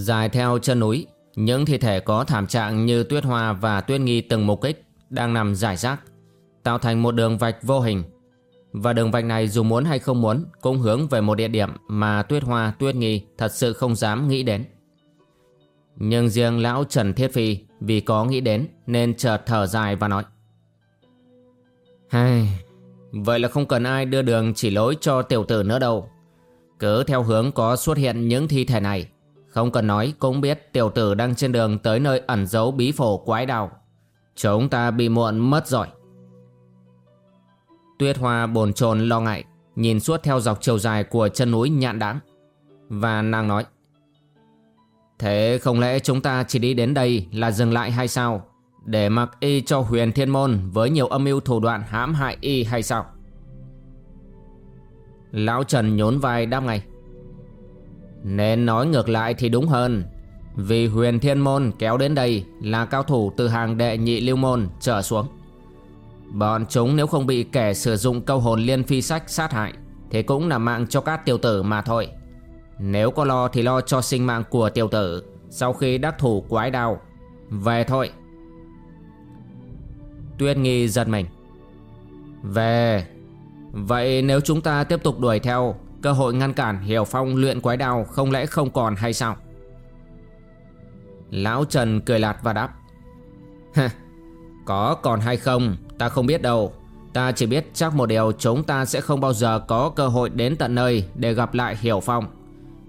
Dài theo chân núi, những thi thể có thảm trạng như tuyết hoa và tuyết nghi từng mục kích đang nằm rải rác, tạo thành một đường vạch vô hình. Và đường vạch này dù muốn hay không muốn cũng hướng về một địa điểm mà tuyết hoa tuyết nghi thật sự không dám nghĩ đến. Nhưng riêng lão Trần Thiết Phi vì có nghĩ đến nên chợt thở dài và nói. Hai, vậy là không cần ai đưa đường chỉ lối cho tiểu tử nữa đâu. Cứ theo hướng có xuất hiện những thi thể này không cần nói cũng biết tiểu tử đang trên đường tới nơi ẩn giấu bí phổ quái đào. Chúng ta bị muộn mất rồi. Tuyết hoa bồn chồn lo ngại, nhìn suốt theo dọc chiều dài của chân núi nhạn đáng. Và nàng nói. Thế không lẽ chúng ta chỉ đi đến đây là dừng lại hay sao? Để mặc y cho huyền thiên môn với nhiều âm mưu thủ đoạn hãm hại y hay sao? Lão Trần nhốn vai đáp ngay. Nên nói ngược lại thì đúng hơn. Vì huyền thiên môn kéo đến đây Là cao thủ từ hàng đệ nhị lưu môn trở xuống. Bọn chúng nếu không bị kẻ sử dụng câu hồn liên phi sách sát hại, Thì cũng là mạng cho các tiểu tử mà thôi. Nếu có lo thì lo cho sinh mạng của tiểu tử Sau khi đắc thủ quái đao. Về thôi. Tuyết nghi giật mình. Về. Vậy nếu chúng ta tiếp tục đuổi theo Cơ hội ngăn cản Hiểu Phong luyện quái đao không lẽ không còn hay sao? Lão Trần cười lạt và đáp. Có còn hay không, ta không biết đâu. Ta chỉ biết chắc một điều, chúng ta sẽ không bao giờ có cơ hội đến tận nơi để gặp lại Hiểu Phong.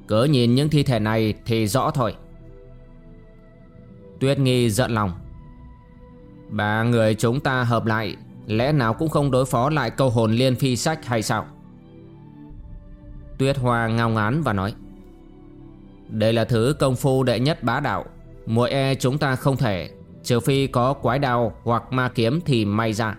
Cứ nhìn những thi thể này thì rõ thôi. Tuyết Nghi giận lòng. Ba người chúng ta hợp lại, Lẽ nào cũng không đối phó lại câu hồn liên phi sách hay sao? Tuyết Hoa ngao ngán và nói, Đây là thứ công phu đệ nhất bá đạo. Mỗi e chúng ta không thể, Trừ phi có quái đao hoặc ma kiếm thì may ra.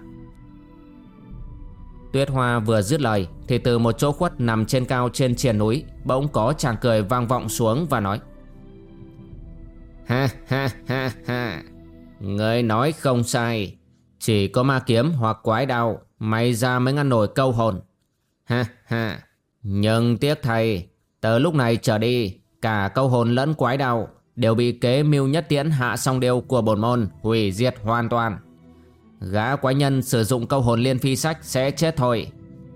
Tuyết Hoa vừa dứt lời Thì từ một chỗ khuất nằm trên cao trên triền núi, Bỗng có chàng cười vang vọng xuống và nói, Ha ha ha ha. Người nói không sai. Chỉ có ma kiếm hoặc quái đao May ra mới ngăn nổi câu hồn. Ha ha nhưng tiếc thầy, từ lúc này trở đi, cả câu hồn lẫn quái đạo đều bị kế mưu nhất tiễn hạ song điêu của bổn môn hủy diệt hoàn toàn. Gã quái nhân sử dụng câu hồn liên phi sách sẽ chết thôi.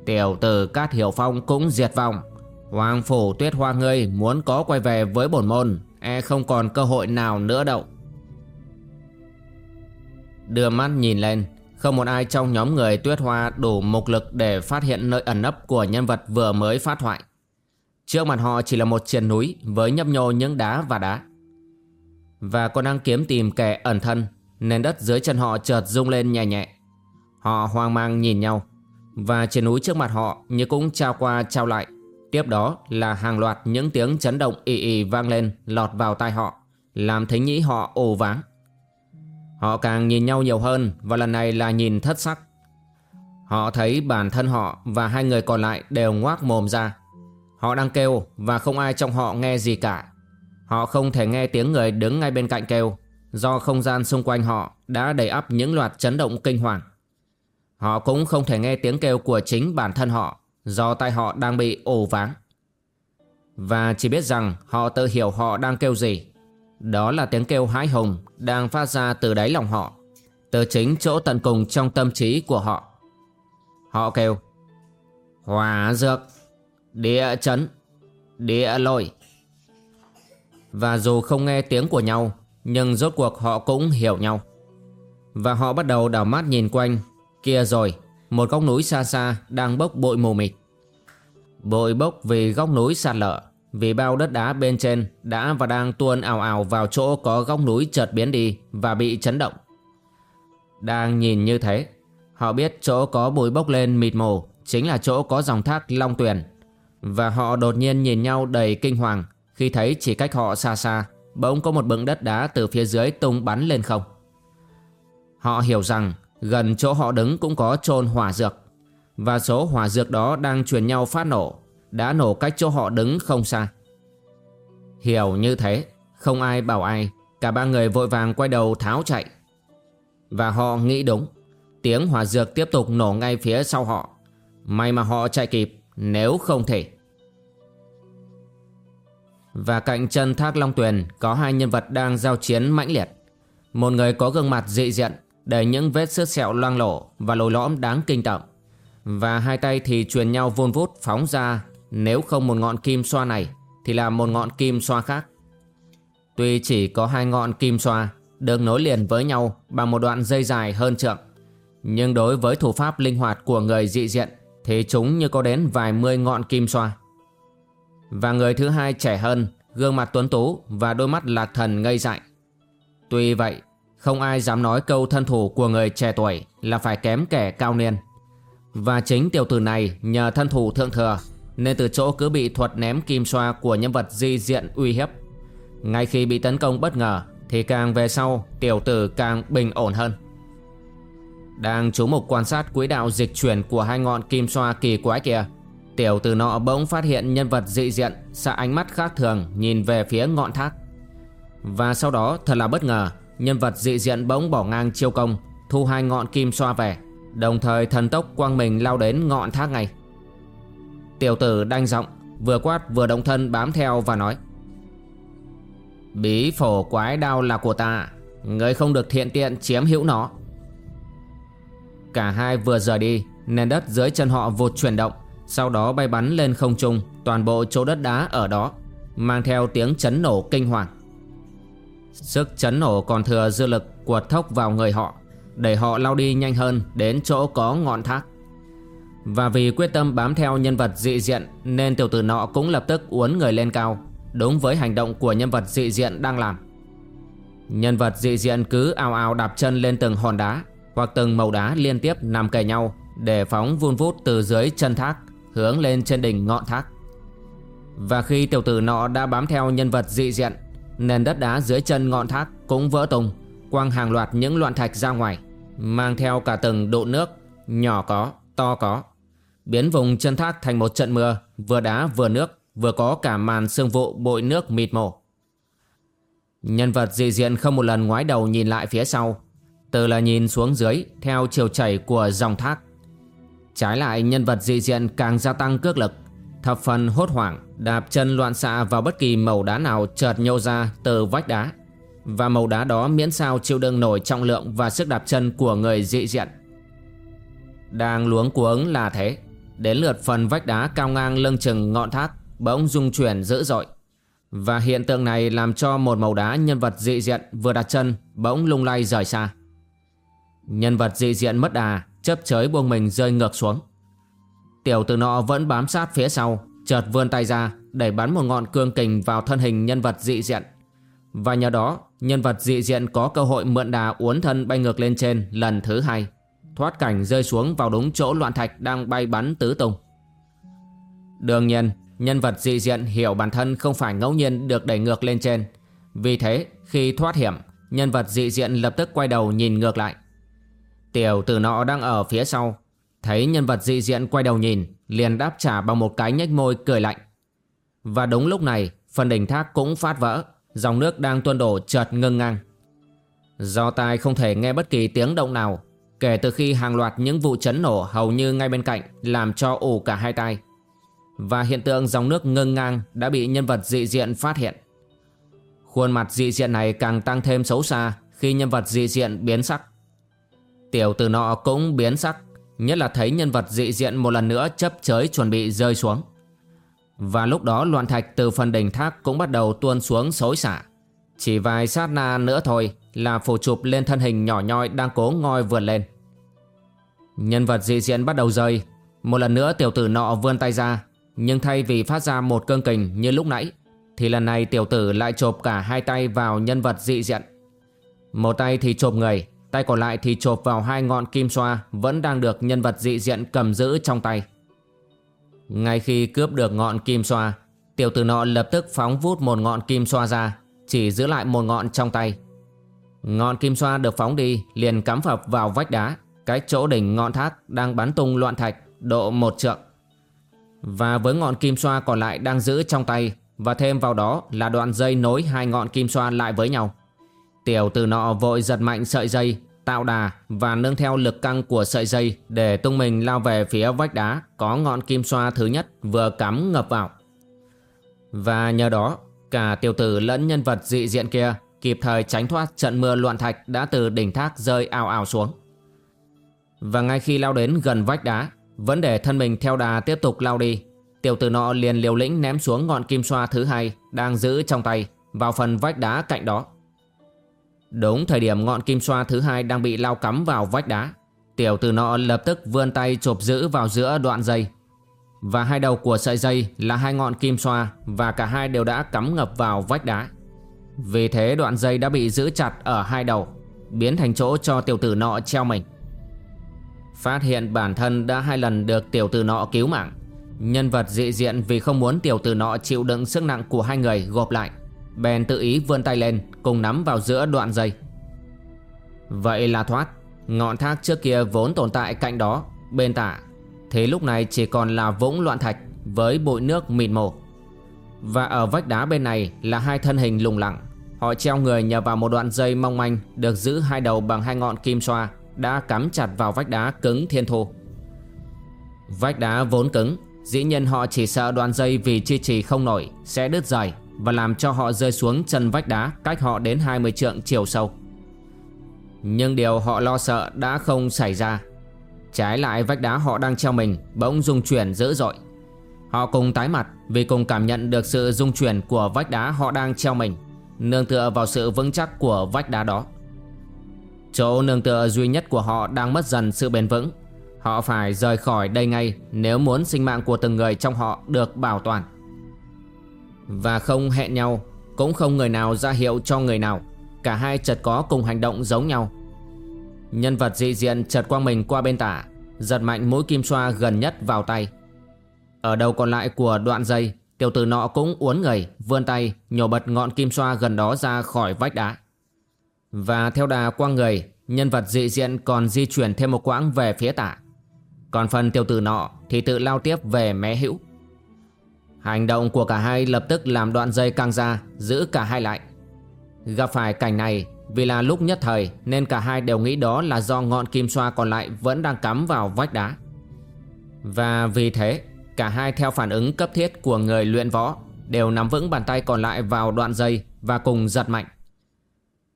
Tiểu tử Cát Hiểu Phong cũng diệt vong. Hoàng phủ tuyết hoa ngươi muốn có quay về với bổn môn, e không còn cơ hội nào nữa đâu. Đưa mắt nhìn lên, không một ai trong nhóm người tuyết hoa đủ mục lực để phát hiện nơi ẩn nấp của nhân vật vừa mới phát thoại. Trước mặt họ chỉ là một triền núi với nhấp nhô những đá và đá. Và còn đang kiếm tìm kẻ ẩn thân nên đất dưới chân họ chợt rung lên nhẹ nhẹ. Họ hoang mang nhìn nhau, và trên núi trước mặt họ như cũng trao qua trao lại. Tiếp đó là hàng loạt những tiếng chấn động ì ì vang lên lọt vào tai họ, làm thính nhĩ họ ồ váng. Họ càng nhìn nhau nhiều hơn và lần này là nhìn thất sắc. Họ thấy bản thân họ và hai người còn lại đều ngoác mồm ra. Họ đang kêu và không ai trong họ nghe gì cả. Họ không thể nghe tiếng người đứng ngay bên cạnh kêu, do không gian xung quanh họ đã đầy ắp những loạt chấn động kinh hoàng. Họ cũng không thể nghe tiếng kêu của chính bản thân họ, do tai họ đang bị ồ váng. Và chỉ biết rằng họ tự hiểu họ đang kêu gì đó là tiếng kêu hãi hùng đang phát ra từ đáy lòng họ, từ chính chỗ tận cùng trong tâm trí của họ. Họ kêu Hỏa dược, địa chấn, địa lôi, Và dù không nghe tiếng của nhau Nhưng rốt cuộc họ cũng hiểu nhau. Và họ bắt đầu đảo mắt nhìn quanh Kia rồi Một góc núi xa xa đang bốc bụi mù mịt. Bụi bốc vì góc núi sạt lở. Vì bao đất đá bên trên Đã và đang tuôn ào ào vào chỗ có góc núi chợt biến đi Và bị chấn động. Đang nhìn như thế, Họ biết chỗ có bụi bốc lên mịt mù Chính là chỗ có dòng thác Long Tuyền. Và họ đột nhiên nhìn nhau đầy kinh hoàng Khi thấy chỉ cách họ xa xa, Bỗng có một bựng đất đá từ phía dưới tung bắn lên không. Họ hiểu rằng Gần chỗ họ đứng cũng có chôn hỏa dược, Và số hỏa dược đó đang truyền nhau phát nổ. Đã nổ cách chỗ họ đứng không xa. Hiểu như thế, Không ai bảo ai, Cả ba người vội vàng quay đầu tháo chạy. Và họ nghĩ đúng, Tiếng hỏa dược tiếp tục nổ ngay phía sau họ. May mà họ chạy kịp, Nếu không thể. Và cạnh chân thác Long Tuyền Có hai nhân vật đang giao chiến mãnh liệt. Một người có gương mặt dị diện, Đầy những vết sứt sẹo loang lổ Và lồi lõm đáng kinh tởm. Và hai tay thì truyền nhau vun vút phóng ra nếu không một ngọn kim xoa này, Thì là một ngọn kim xoa khác. Tuy chỉ có hai ngọn kim xoa, Được nối liền với nhau Bằng một đoạn dây dài hơn trượng, Nhưng đối với thủ pháp linh hoạt của người dị diện, Thì chúng như có đến vài mươi ngọn kim xoa. Và người thứ hai trẻ hơn, Gương mặt tuấn tú Và đôi mắt lạc thần ngây dại. Tuy vậy, không ai dám nói câu thân thủ của người trẻ tuổi là phải kém kẻ cao niên. Và chính tiểu tử này nhờ thân thủ thượng thừa nên từ chỗ cứ bị thuật ném kim xoa của nhân vật di diện uy hiếp. Ngay khi bị tấn công bất ngờ, thì càng về sau, tiểu tử càng bình ổn hơn. Đang chú mục quan sát quỹ đạo dịch chuyển của hai ngọn kim xoa kỳ quái kia, Tiểu tử nọ bỗng phát hiện nhân vật dị diện xa ánh mắt khác thường nhìn về phía ngọn thác Và sau đó, thật là bất ngờ, Nhân vật dị diện bỗng bỏ ngang chiêu công, Thu hai ngọn kim xoa về, Đồng thời thần tốc quang mình lao đến ngọn thác ngay Tiểu tử đanh giọng, Vừa quát vừa động thân bám theo và nói. Bí phổ quái đao là của ta, Người không được thiện tiện chiếm hữu nó. Cả hai vừa rời đi, Nền đất dưới chân họ vụt chuyển động, Sau đó bay bắn lên không trung, Toàn bộ chỗ đất đá ở đó, Mang theo tiếng chấn nổ kinh hoàng. Sức chấn nổ còn thừa dư lực quật thốc vào người họ, Để họ lao đi nhanh hơn đến chỗ có ngọn thác. Và vì quyết tâm bám theo nhân vật dị diện Nên tiểu tử nọ cũng lập tức uốn người lên cao Đúng với hành động của nhân vật dị diện đang làm. Nhân vật dị diện cứ ào ào đạp chân lên từng hòn đá Hoặc từng màu đá liên tiếp nằm kề nhau Để phóng vun vút từ dưới chân thác Hướng lên trên đỉnh ngọn thác. Và khi tiểu tử nọ đã bám theo nhân vật dị diện Nền đất đá dưới chân ngọn thác cũng vỡ tung quăng hàng loạt những loạn thạch ra ngoài Mang theo cả từng độ nước Nhỏ có, to có. Biến vùng chân thác thành một trận mưa, Vừa đá vừa nước, Vừa có cả màn sương vụ bội nước mịt mổ. Nhân vật dị diện không một lần ngoái đầu nhìn lại phía sau. Từ là nhìn xuống dưới, Theo chiều chảy của dòng thác. Trái lại, nhân vật dị diện càng gia tăng cước lực, Thập phần hốt hoảng, Đạp chân loạn xạ vào bất kỳ màu đá nào chợt nhô ra từ vách đá. Và màu đá đó miễn sao chịu đựng nổi trọng lượng và sức đạp chân của người dị diện. Đang luống cuống là thế. Đến lượt phần vách đá cao ngang lưng chừng ngọn thác, Bỗng rung chuyển dữ dội. Và hiện tượng này làm cho một màu đá nhân vật dị diện vừa đặt chân, Bỗng lung lay rời xa. Nhân vật dị diện mất đà Chấp chới buông mình rơi ngược xuống. Tiểu tử nọ vẫn bám sát phía sau, Chợt vươn tay ra Đẩy bắn một ngọn cương kình vào thân hình nhân vật dị diện. Và nhờ đó, Nhân vật dị diện có cơ hội mượn đà uốn thân bay ngược lên trên lần thứ hai. Thoát cảnh rơi xuống vào đúng chỗ loạn thạch đang bay bắn tứ tung. Đương nhiên, Nhân vật dị diện hiểu bản thân không phải ngẫu nhiên được đẩy ngược lên trên. Vì thế, khi thoát hiểm, Nhân vật dị diện lập tức quay đầu nhìn ngược lại. Tiểu tử nọ đang ở phía sau, Thấy nhân vật dị diện quay đầu nhìn, Liền đáp trả bằng một cái nhếch môi cười lạnh. Và đúng lúc này, Phần đỉnh thác cũng phát vỡ, Dòng nước đang tuôn đổ chợt ngưng ngang. Do tai không thể nghe bất kỳ tiếng động nào Kể từ khi hàng loạt những vụ chấn nổ hầu như ngay bên cạnh Làm cho ủ cả hai tay Và hiện tượng dòng nước ngưng ngang Đã bị nhân vật dị diện phát hiện. Khuôn mặt dị diện này càng tăng thêm xấu xa Khi nhân vật dị diện biến sắc. Tiểu tử nọ cũng biến sắc, Nhất là thấy nhân vật dị diện một lần nữa chấp chới chuẩn bị rơi xuống. Và lúc đó loạn thạch từ phần đỉnh thác cũng bắt đầu tuôn xuống xối xả. Chỉ vài sát na nữa thôi là phủ chụp lên thân hình nhỏ nhoi đang cố ngoi vượt lên. Nhân vật dị diện bắt đầu rơi. Một lần nữa tiểu tử nọ vươn tay ra. Nhưng thay vì phát ra một cơn kình như lúc nãy thì lần này tiểu tử lại chộp cả hai tay vào nhân vật dị diện. Một tay thì chộp người, tay còn lại thì chộp vào hai ngọn kim xoa vẫn đang được nhân vật dị diện cầm giữ trong tay. Ngay khi cướp được ngọn kim xoa, tiểu tử nọ lập tức phóng vút một ngọn kim xoa ra, chỉ giữ lại một ngọn trong tay. Ngọn kim xoa được phóng đi liền cắm phập vào vách đá, cái chỗ đỉnh ngọn thác đang bắn tung loạn thạch độ một trượng. Và với ngọn kim xoa còn lại đang giữ trong tay và thêm vào đó là đoạn dây nối hai ngọn kim xoa lại với nhau. Tiểu tử nọ vội giật mạnh sợi dây, tạo đà và nương theo lực căng của sợi dây để tung mình lao về phía vách đá có ngọn kim xoa thứ nhất vừa cắm ngập vào. Và nhờ đó, cả tiểu tử lẫn nhân vật dị diện kia kịp thời tránh thoát trận mưa loạn thạch đã từ đỉnh thác rơi ào ào xuống. Và ngay khi lao đến gần vách đá, vẫn để thân mình theo đà tiếp tục lao đi, tiểu tử nọ liền liều lĩnh ném xuống ngọn kim xoa thứ hai đang giữ trong tay vào phần vách đá cạnh đó. Đúng thời điểm ngọn kim xoa thứ hai đang bị lao cắm vào vách đá, tiểu tử nọ lập tức vươn tay chộp giữ vào giữa đoạn dây. Và hai đầu của sợi dây là hai ngọn kim xoa và cả hai đều đã cắm ngập vào vách đá. Vì thế đoạn dây đã bị giữ chặt ở hai đầu, biến thành chỗ cho tiểu tử nọ treo mình. Phát hiện bản thân đã hai lần được tiểu tử nọ cứu mạng. Nhân vật dị diện vì không muốn tiểu tử nọ chịu đựng sức nặng của hai người gộp lại. Bèn tự ý vươn tay lên cùng nắm vào giữa đoạn dây. Vậy là thoát. Ngọn thác trước kia vốn tồn tại cạnh đó Bên tả. Thế lúc này chỉ còn là vũng loạn thạch Với bụi nước mịt mồ và ở vách đá bên này là hai thân hình lùng lặng Họ treo người nhờ vào một đoạn dây mong manh Được giữ hai đầu bằng hai ngọn kim xoa đã cắm chặt vào vách đá cứng thiên thô. Vách đá vốn cứng, dĩ nhiên họ chỉ sợ đoạn dây vì chi trì không nổi sẽ đứt dài và làm cho họ rơi xuống chân vách đá cách họ đến 20 trượng chiều sâu. Nhưng điều họ lo sợ đã không xảy ra. Trái lại vách đá họ đang treo mình bỗng rung chuyển dữ dội. Họ cùng tái mặt vì cùng cảm nhận được sự rung chuyển của vách đá họ đang treo mình, nương tựa vào sự vững chắc của vách đá đó. Chỗ nương tựa duy nhất của họ đang mất dần sự bền vững. Họ phải rời khỏi đây ngay nếu muốn sinh mạng của từng người trong họ được bảo toàn. Và không hẹn nhau Cũng không người nào ra hiệu cho người nào. Cả hai chợt có cùng hành động giống nhau. Nhân vật dị diện chợt quang mình qua bên tả Giật mạnh mũi kim xoa gần nhất vào tay. Ở đầu còn lại của đoạn dây, Tiểu tử nọ cũng uốn người Vươn tay, nhổ bật ngọn kim xoa gần đó ra khỏi vách đá. Và theo đà quang người, Nhân vật dị diện còn di chuyển thêm một quãng về phía tả Còn phần tiểu tử nọ Thì tự lao tiếp về mé hữu. Hành động của cả hai lập tức làm đoạn dây căng ra, Giữ cả hai lại. Gặp phải cảnh này, Vì là lúc nhất thời Nên cả hai đều nghĩ đó là do ngọn kim xoa còn lại Vẫn đang cắm vào vách đá. Và vì thế Cả hai theo phản ứng cấp thiết của người luyện võ, Đều nắm vững bàn tay còn lại vào đoạn dây Và cùng giật mạnh.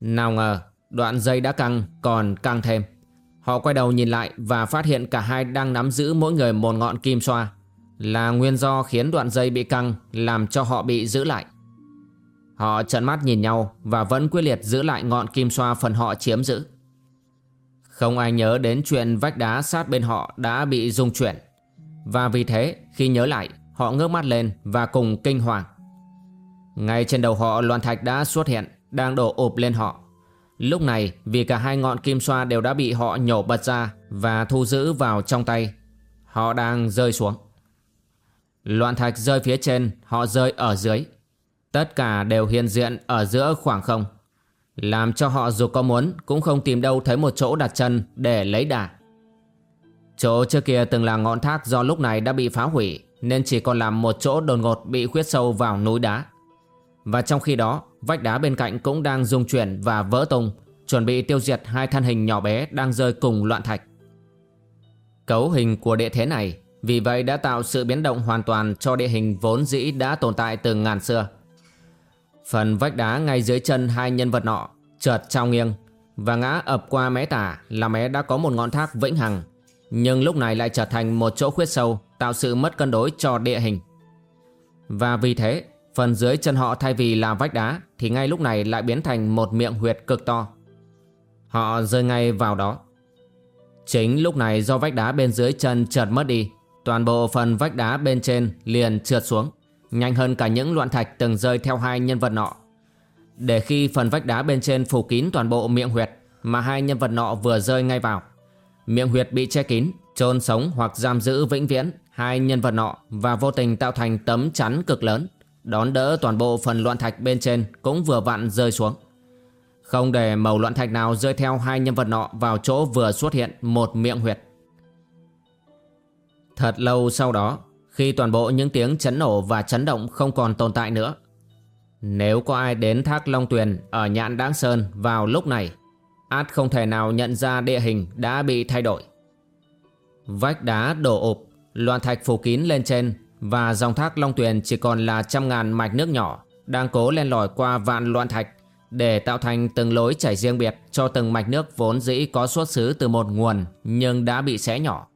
Nào ngờ, đoạn dây đã căng, còn căng thêm. Họ quay đầu nhìn lại và phát hiện cả hai đang nắm giữ mỗi người một ngọn kim xoa, Là nguyên do khiến đoạn dây bị căng làm cho họ bị giữ lại. Họ trận mắt nhìn nhau và vẫn quyết liệt giữ lại ngọn kim xoa phần họ chiếm giữ. Không ai nhớ đến chuyện vách đá sát bên họ đã bị rung chuyển. Và vì thế khi nhớ lại họ ngước mắt lên và cùng kinh hoàng Ngay trên đầu họ loạn thạch đã xuất hiện đang đổ ụp lên họ. Lúc này vì cả hai ngọn kim xoa đều đã bị họ nhổ bật ra và thu giữ vào trong tay. Họ đang rơi xuống. Loạn thạch rơi phía trên, họ rơi ở dưới. Tất cả đều hiện diện ở giữa khoảng không. Làm cho họ dù có muốn cũng không tìm đâu thấy một chỗ đặt chân để lấy đà. Chỗ trước kia từng là ngọn thác do lúc này đã bị phá hủy, nên chỉ còn làm một chỗ đồn ngột bị khuyết sâu vào núi đá. Và trong khi đó, Vách đá bên cạnh cũng đang rung chuyển và vỡ tung, Chuẩn bị tiêu diệt hai thân hình nhỏ bé đang rơi cùng loạn thạch. Cấu hình của địa thế này, Vì vậy đã tạo sự biến động hoàn toàn cho địa hình vốn dĩ đã tồn tại từ ngàn xưa. Phần vách đá ngay dưới chân hai nhân vật nọ chợt trao nghiêng Và ngã ập qua mé tả là mé đã có một ngọn thác vĩnh hằng. Nhưng lúc này lại trở thành một chỗ khuyết sâu, Tạo sự mất cân đối cho địa hình. Và vì thế, Phần dưới chân họ thay vì là vách đá, Thì ngay lúc này lại biến thành một miệng huyệt cực to. Họ rơi ngay vào đó. Chính lúc này do vách đá bên dưới chân chợt mất đi, Toàn bộ phần vách đá bên trên liền trượt xuống, Nhanh hơn cả những loạn thạch từng rơi theo hai nhân vật nọ. Để khi phần vách đá bên trên phủ kín toàn bộ miệng huyệt Mà hai nhân vật nọ vừa rơi ngay vào Miệng huyệt bị che kín chôn sống hoặc giam giữ vĩnh viễn Hai nhân vật nọ Và vô tình tạo thành tấm chắn cực lớn Đón đỡ toàn bộ phần loạn thạch bên trên Cũng vừa vặn rơi xuống Không để màu loạn thạch nào rơi theo hai nhân vật nọ Vào chỗ vừa xuất hiện một miệng huyệt Thật lâu sau đó khi toàn bộ những tiếng chấn nổ và chấn động không còn tồn tại nữa. Nếu có ai đến thác Long Tuyền ở nhạn Đáng Sơn vào lúc này, át không thể nào nhận ra địa hình đã bị thay đổi. Vách đá đổ ụp, loạn thạch phủ kín lên trên và dòng thác Long Tuyền chỉ còn là trăm ngàn mạch nước nhỏ đang cố len lỏi qua vạn loạn thạch để tạo thành từng lối chảy riêng biệt cho từng mạch nước vốn dĩ có xuất xứ từ một nguồn nhưng đã bị xé nhỏ.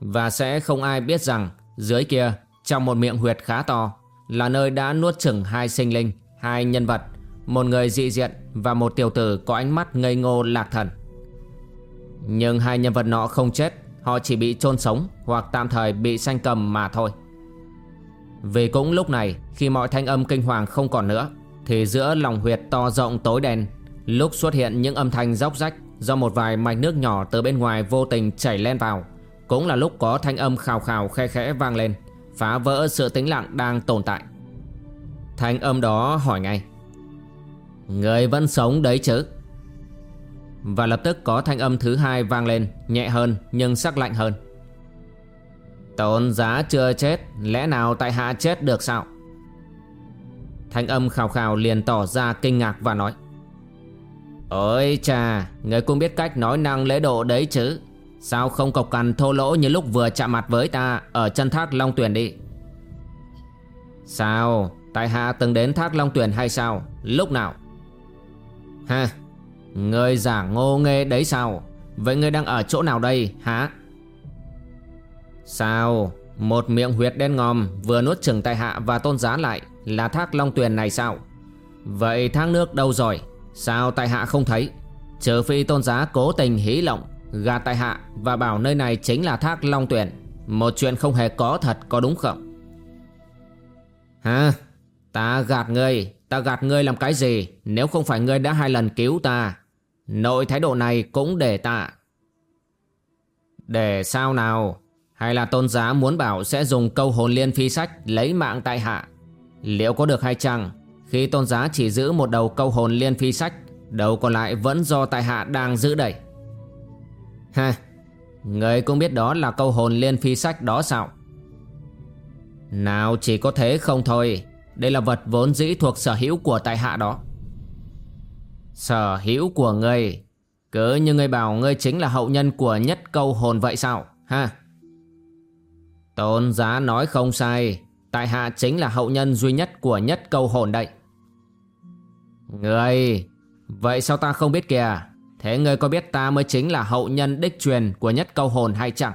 Và sẽ không ai biết rằng dưới kia trong một miệng huyệt khá to là nơi đã nuốt chửng hai sinh linh, hai nhân vật, một người dị diện và một tiểu tử có ánh mắt ngây ngô lạc thần. Nhưng hai nhân vật nọ không chết, họ chỉ bị chôn sống hoặc tạm thời bị sanh cầm mà thôi. Vì cũng lúc này khi mọi thanh âm kinh hoàng không còn nữa thì giữa lòng huyệt to rộng tối đen lúc xuất hiện những âm thanh róc rách do một vài mạch nước nhỏ từ bên ngoài vô tình chảy len vào cũng là lúc có thanh âm khào khào khe khẽ vang lên Phá vỡ sự tĩnh lặng đang tồn tại Thanh âm đó hỏi ngay Người vẫn sống đấy chứ. Và lập tức có thanh âm thứ hai vang lên, Nhẹ hơn nhưng sắc lạnh hơn. Tôn giá chưa chết, Lẽ nào tại hạ chết được sao? Thanh âm khào khào liền tỏ ra kinh ngạc và nói, Ôi chà, Người cũng biết cách nói năng lễ độ đấy chứ. Sao không cộc cằn thô lỗ như lúc vừa chạm mặt với ta Ở chân thác Long Tuyền đi? Sao, Tại hạ từng đến thác Long Tuyền hay sao? Lúc nào? Ha Người giả ngô nghê đấy sao? Vậy người đang ở chỗ nào đây, hả? Sao? Một miệng huyệt đen ngòm Vừa nuốt chừng tại hạ và tôn giá lại Là thác Long Tuyền này sao? Vậy thác nước đâu rồi? Sao tại hạ không thấy? Trừ phi tôn giá cố tình hí lộng, Gạt tại hạ và bảo nơi này chính là thác Long tuyền. Một chuyện không hề có thật, có đúng không? Hả? Ta gạt ngươi. Ta gạt ngươi làm cái gì Nếu không phải ngươi đã hai lần cứu ta? Nội thái độ này cũng để tạ, Để sao nào? Hay là tôn giá muốn bảo sẽ dùng câu hồn liên phi sách Lấy mạng tại hạ? Liệu có được hay chăng? Khi tôn giá chỉ giữ một đầu câu hồn liên phi sách Đầu còn lại vẫn do tại hạ đang giữ đẩy Ha, người cũng biết đó là câu hồn liên phi sách đó sao? Nào chỉ có thế không thôi, đây là vật vốn dĩ thuộc sở hữu của tại hạ đó. Sở hữu của ngươi, cứ như ngươi bảo ngươi chính là hậu nhân của nhất câu hồn vậy sao? Ha? Tôn giá nói không sai, tại hạ chính là hậu nhân duy nhất của nhất câu hồn đây. Ngươi, vậy sao ta không biết kìa? Thế ngươi có biết ta mới chính là hậu nhân đích truyền của nhất câu hồn hay chẳng?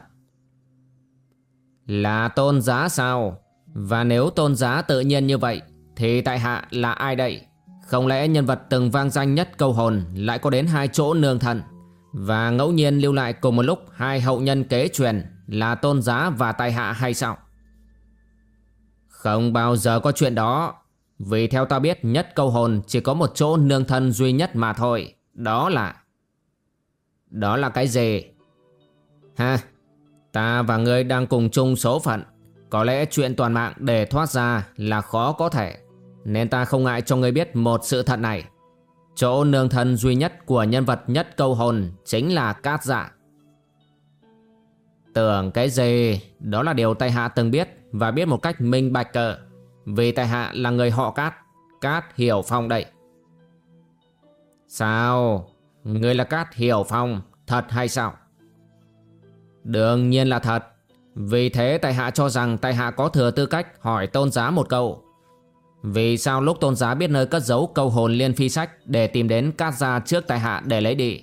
Là tôn giá sao? Và nếu tôn giá tự nhiên như vậy Thì tại hạ là ai đây? Không lẽ nhân vật từng vang danh nhất câu hồn Lại có đến hai chỗ nương thần Và ngẫu nhiên lưu lại cùng một lúc Hai hậu nhân kế truyền Là tôn giá và tại hạ hay sao? Không bao giờ có chuyện đó Vì theo ta biết nhất câu hồn Chỉ có một chỗ nương thân duy nhất mà thôi Đó là đó là cái gì? Ha, ta và ngươi đang cùng chung số phận. Có lẽ chuyện toàn mạng để thoát ra là khó có thể. Nên ta không ngại cho ngươi biết một sự thật này. Chỗ nương thân duy nhất của nhân vật nhất câu hồn chính là cát dạ. Tưởng cái gì, đó là điều Tài Hạ từng biết và biết một cách minh bạch cờ. Vì Tài Hạ là người họ cát, cát hiểu phong đây Sao, Người là Cát Hiểu Phong Thật hay sao Đương nhiên là thật vì thế tại hạ cho rằng tại hạ có thừa tư cách hỏi tôn giá một câu Vì sao lúc tôn giá biết nơi cất giấu câu hồn liên phi sách Để tìm đến Cát Gia trước tại hạ để lấy đi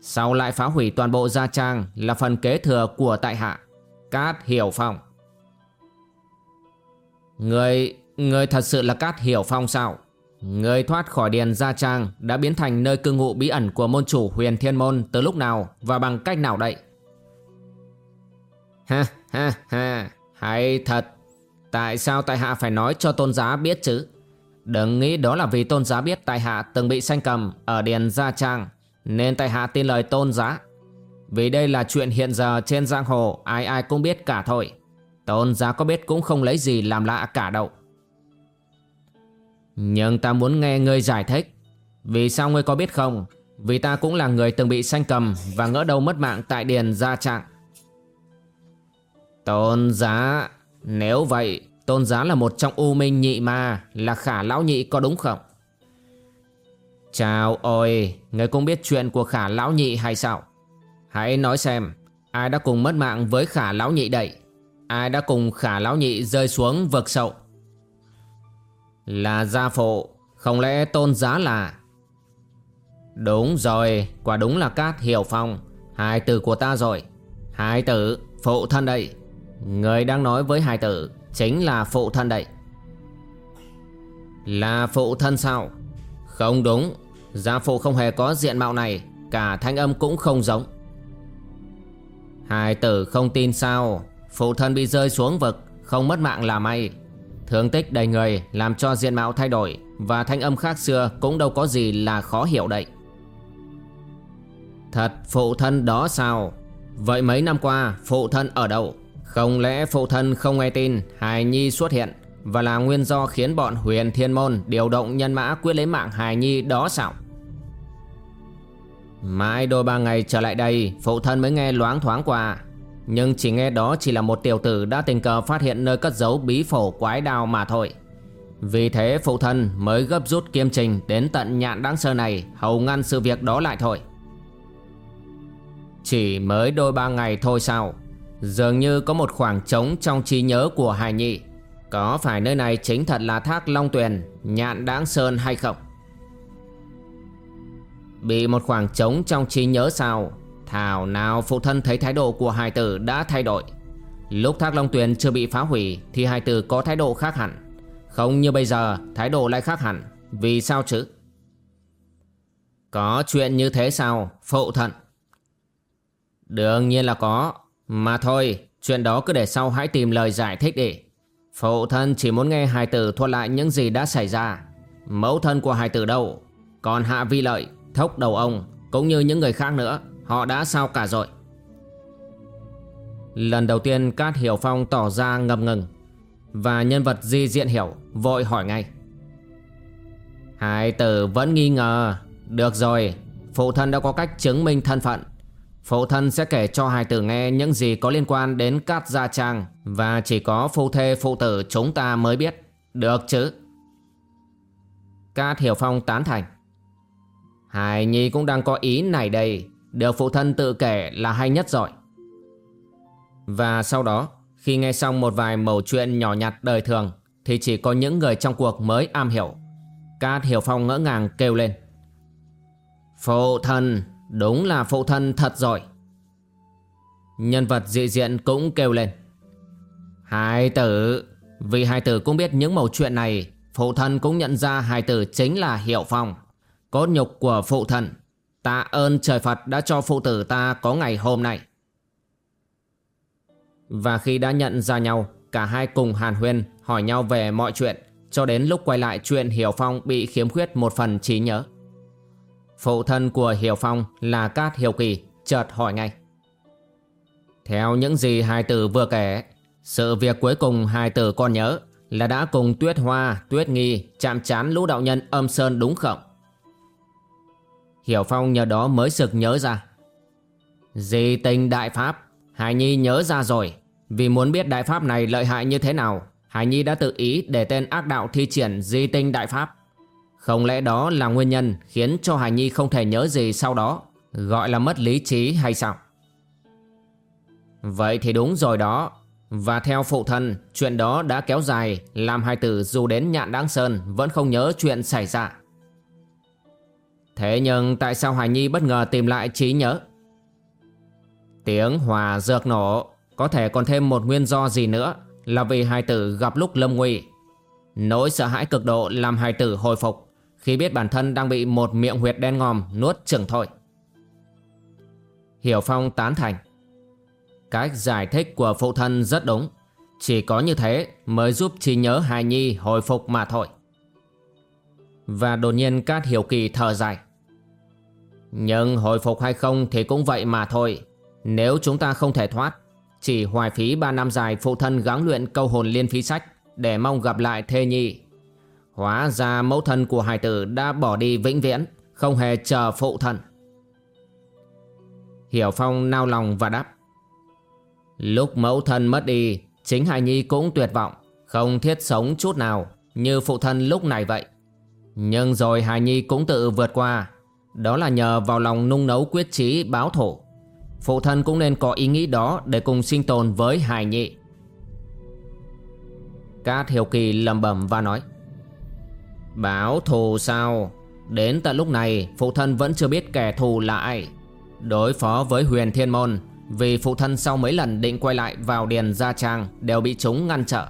Sau lại phá hủy toàn bộ gia trang Là phần kế thừa của tại hạ Cát Hiểu Phong Người, người thật sự là Cát Hiểu Phong sao? Người thoát khỏi điền Gia Trang đã biến thành nơi cư ngụ bí ẩn của môn chủ huyền thiên môn từ lúc nào và bằng cách nào đây? Ha ha ha, hay thật. Tại sao tại hạ phải nói cho tôn giá biết chứ? Đừng nghĩ đó là vì tôn giá biết tại hạ từng bị sanh cầm ở điền Gia Trang nên tại hạ tin lời tôn giá. Vì đây là chuyện hiện giờ trên giang hồ ai ai cũng biết cả thôi. Tôn giá có biết cũng không lấy gì làm lạ cả đâu. Nhưng ta muốn nghe ngươi giải thích Vì sao ngươi có biết không Vì ta cũng là người từng bị sanh cầm Và ngỡ đầu mất mạng tại điền gia trạng Tôn giá, Nếu vậy, Tôn giá là một trong u minh nhị ma, Là khả lão nhị có đúng không? Chào, ôi, người cũng biết chuyện của khả lão nhị hay sao? Hãy nói xem, Ai đã cùng mất mạng với khả lão nhị đậy Ai đã cùng khả lão nhị rơi xuống vực sậu là gia phụ, Không lẽ tôn giá là? Đúng rồi, Quả đúng là Cát Hiểu Phong, Hai tử của ta rồi. Hai tử phụ thân đây. Người đang nói với hai tử Chính là phụ thân đây. Là phụ thân sao? Không đúng. Gia phụ không hề có diện mạo này, Cả thanh âm cũng không giống. Hai tử không tin sao? Phụ thân bị rơi xuống vực, Không mất mạng là may. Thương tích đầy người làm cho diện mạo thay đổi Và thanh âm khác xưa cũng đâu có gì là khó hiểu đậy Thật phụ thân đó sao? Vậy mấy năm qua, phụ thân ở đâu? Không lẽ phụ thân không nghe tin Hài Nhi xuất hiện? Và là nguyên do khiến bọn huyền thiên môn Điều động nhân mã quyết lấy mạng Hài Nhi đó sao? Mãi đôi ba ngày trở lại đây, Phụ thân mới nghe loáng thoáng qua. Nhưng chỉ nghe đó chỉ là một tiểu tử đã tình cờ phát hiện nơi cất giấu bí phổ quái đào mà thôi. Vì thế phụ thân mới gấp rút kiêm trình đến tận nhạn đáng sơ này, hầu ngăn sự việc đó lại thôi. Chỉ mới đôi ba ngày thôi sao? Dường như có một khoảng trống trong trí nhớ của Hải nhị. Có phải nơi này chính thật là thác Long Tuyền, nhạn đáng sơn hay không? Bị một khoảng trống trong trí nhớ sao? Thảo nào phụ thân thấy thái độ của hài tử đã thay đổi? Lúc thác Long Tuyền chưa bị phá hủy Thì hài tử có thái độ khác hẳn. Không như bây giờ thái độ lại khác hẳn. Vì sao chứ? Có chuyện như thế sao Phụ thân? Đương nhiên là có. Mà thôi, chuyện đó cứ để sau hãy tìm lời giải thích đi. Phụ thân chỉ muốn nghe hài tử thuật lại những gì đã xảy ra. Mẫu thân của hài tử đâu? Còn hạ vi lợi, Thốc đầu ông, Cũng như những người khác nữa, Họ đã sao cả rồi? Lần đầu tiên Cát Hiểu Phong tỏ ra ngập ngừng, Và nhân vật di diện hiểu Vội hỏi ngay. Hải tử vẫn nghi ngờ. Được rồi, Phụ thân đã có cách chứng minh thân phận. Phụ thân sẽ kể cho hài tử nghe những gì có liên quan đến Cát Gia Trang Và chỉ có phu thê phụ tử chúng ta mới biết. Được chứ? Cát Hiểu Phong tán thành. Hải Nhi cũng đang có ý này đây được phụ thân tự kể là hay nhất rồi. Và sau đó, Khi nghe xong một vài mẩu chuyện nhỏ nhặt đời thường, Thì chỉ có những người trong cuộc mới am hiểu. Cát Hiểu Phong ngỡ ngàng kêu lên. Phụ thân! Đúng là phụ thân thật giỏi Nhân vật dị diện cũng kêu lên Hai tử Vì hai tử cũng biết những mẩu chuyện này Phụ thân cũng nhận ra hai tử chính là Hiểu Phong Cốt nhục của phụ thân Tạ ơn trời Phật đã cho phụ tử ta có ngày hôm nay. Và khi đã nhận ra nhau, cả hai cùng hàn huyên hỏi nhau về mọi chuyện, cho đến lúc quay lại chuyện Hiểu Phong bị khiếm khuyết một phần trí nhớ. Phụ thân của Hiểu Phong là Cát Hiểu Kỳ, chợt hỏi ngay. Theo những gì hai tử vừa kể, sự việc cuối cùng hai tử còn nhớ là đã cùng Tuyết Hoa, Tuyết Nghi chạm chán lũ đạo nhân âm sơn đúng không? Hiểu Phong nhờ đó mới sực nhớ ra Di tinh đại pháp Hải Nhi nhớ ra rồi Vì muốn biết đại pháp này lợi hại như thế nào Hải Nhi đã tự ý để tên ác đạo thi triển di tinh đại pháp không lẽ đó là nguyên nhân Khiến cho Hải Nhi không thể nhớ gì sau đó? Gọi là mất lý trí hay sao? Vậy thì đúng rồi đó. Và theo phụ thân, Chuyện đó đã kéo dài, Làm hai tử dù đến nhạn đáng sơn Vẫn không nhớ chuyện xảy ra. Thế nhưng tại sao Hoài Nhi bất ngờ tìm lại trí nhớ? Tiếng hòa dược nổ, Có thể còn thêm một nguyên do gì nữa là vì hai tử gặp lúc lâm nguy. Nỗi sợ hãi cực độ làm hài tử hồi phục khi biết bản thân đang bị một miệng huyệt đen ngòm nuốt chừng thôi. Hiểu Phong tán thành. Cách giải thích của phụ thân rất đúng. Chỉ có như thế mới giúp trí nhớ hài nhi hồi phục mà thôi. Và đột nhiên Cát Hiểu Kỳ thở dài. Nhưng hồi phục hay không thì cũng vậy mà thôi. Nếu chúng ta không thể thoát, chỉ hoài phí 3 năm dài phụ thân gắng luyện câu hồn liên phí sách để mong gặp lại thê nhi. Hóa ra mẫu thân của hải tử đã bỏ đi vĩnh viễn, không hề chờ phụ thân. Hiểu Phong nao lòng và đáp. Lúc mẫu thân mất đi, chính Hải Nhi cũng tuyệt vọng, không thiết sống chút nào, như phụ thân lúc này vậy. Nhưng rồi Hải Nhi cũng tự vượt qua, đó là nhờ vào lòng nung nấu quyết chí báo thổ. Phụ thân cũng nên có ý nghĩ đó để cùng sinh tồn với Hải Nhi. Cát Hiểu Kỳ lầm bẩm và nói Báo thù sao? Đến tận lúc này phụ thân vẫn chưa biết kẻ thù là ai. Đối phó với huyền thiên môn Vì phụ thân sau mấy lần định quay lại vào điền gia trang Đều bị chúng ngăn trở.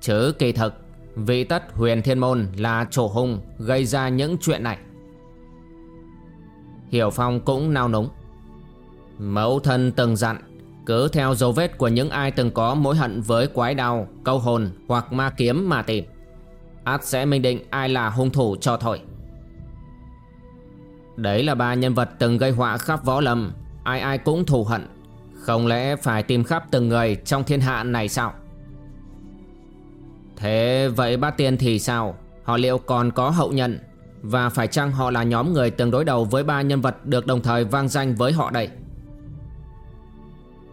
Chứ kỳ thực Vì tất huyền thiên môn là chỗ hung Gây ra những chuyện này. Hiểu Phong cũng nao núng. Mẫu thân từng dặn Cứ theo dấu vết của những ai từng có mối hận với quái đau, Câu hồn hoặc ma kiếm mà tìm át sẽ minh định ai là hung thủ cho thôi. Đấy là ba nhân vật từng gây họa khắp võ lâm. Ai ai cũng thù hận. Không lẽ phải tìm khắp từng người trong thiên hạ này sao? Thế vậy bát tiên thì sao? Họ liệu còn có hậu nhân? Và phải chăng họ là nhóm người từng đối đầu với ba nhân vật được đồng thời vang danh với họ đây?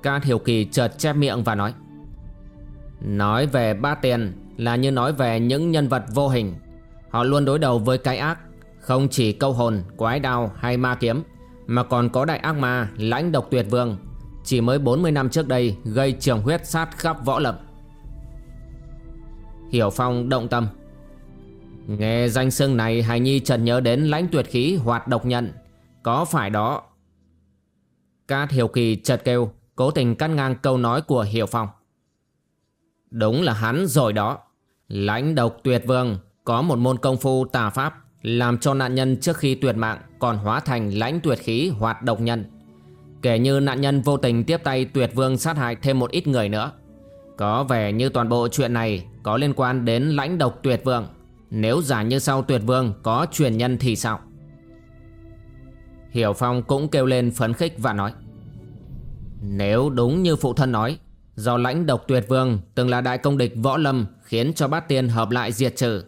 Ca hiểu Kỳ chợt chép miệng và nói. Nói về ba tiên là như nói về những nhân vật vô hình. Họ luôn đối đầu với cái ác Không chỉ câu hồn, quái đao hay ma kiếm Mà còn có đại ác ma, lãnh độc tuyệt vương. Chỉ mới 40 năm trước đây gây trường huyết sát khắp võ lâm. Hiểu Phong động tâm. Nghe danh xưng này Hải Nhi trần nhớ đến lãnh tuyệt khí hoạt độc nhận. Có phải đó? Cát Hiểu Kỳ chợt kêu Cố tình cắt ngang câu nói của Hiểu Phong. Đúng là hắn rồi đó. Lãnh độc tuyệt vương Có một môn công phu tà pháp, Làm cho nạn nhân trước khi tuyệt mạng Còn hóa thành lãnh tuyệt khí hoạt độc nhân. Kể như nạn nhân vô tình tiếp tay tuyệt vương sát hại thêm một ít người nữa. Có vẻ như toàn bộ chuyện này Có liên quan đến lãnh độc tuyệt vương Nếu giả như sau tuyệt vương có truyền nhân thì sao? Hiểu Phong cũng kêu lên phấn khích và nói, Nếu đúng như phụ thân nói Do lãnh độc tuyệt vương, từng là đại công địch võ lâm, khiến cho bát tiên hợp lại diệt trừ.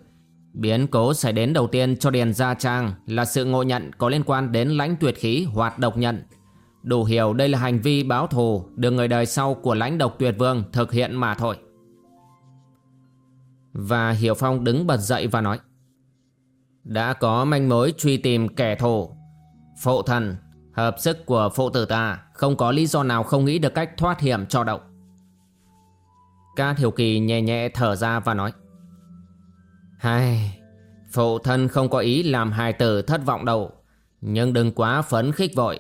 Biến cố xảy đến đầu tiên cho Điền Gia Trang là sự ngộ nhận có liên quan đến lãnh tuyệt khí hoạt độc nhận. Đủ hiểu đây là hành vi báo thù được người đời sau của lãnh độc tuyệt vương thực hiện mà thôi. Và Hiểu Phong đứng bật dậy và nói, Đã có manh mối truy tìm kẻ thù Phụ thần, Hợp sức của phụ tử ta, Không có lý do nào không nghĩ được cách thoát hiểm cho động Ca Thiểu Kỳ nhẹ nhẹ thở ra và nói. Hai, phụ thân không có ý làm hài tử thất vọng đâu. Nhưng đừng quá phấn khích vội.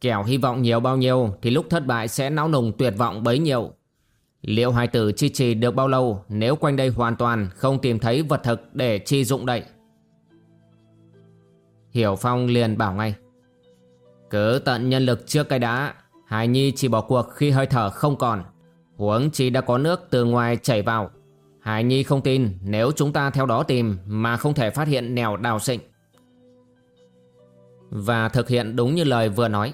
Kẻo hy vọng nhiều bao nhiêu Thì lúc thất bại sẽ náo nùng tuyệt vọng bấy nhiêu. Liệu hài tử chi trì được bao lâu Nếu quanh đây hoàn toàn không tìm thấy vật thực để chi dụng đậy Hiểu Phong liền bảo ngay. Cứ tận nhân lực trước cái đá Hài Nhi chỉ bỏ cuộc khi hơi thở không còn. Huống chỉ đã có nước từ ngoài chảy vào Hải Nhi không tin nếu chúng ta theo đó tìm mà không thể phát hiện nẻo đào sịnh. Và thực hiện đúng như lời vừa nói,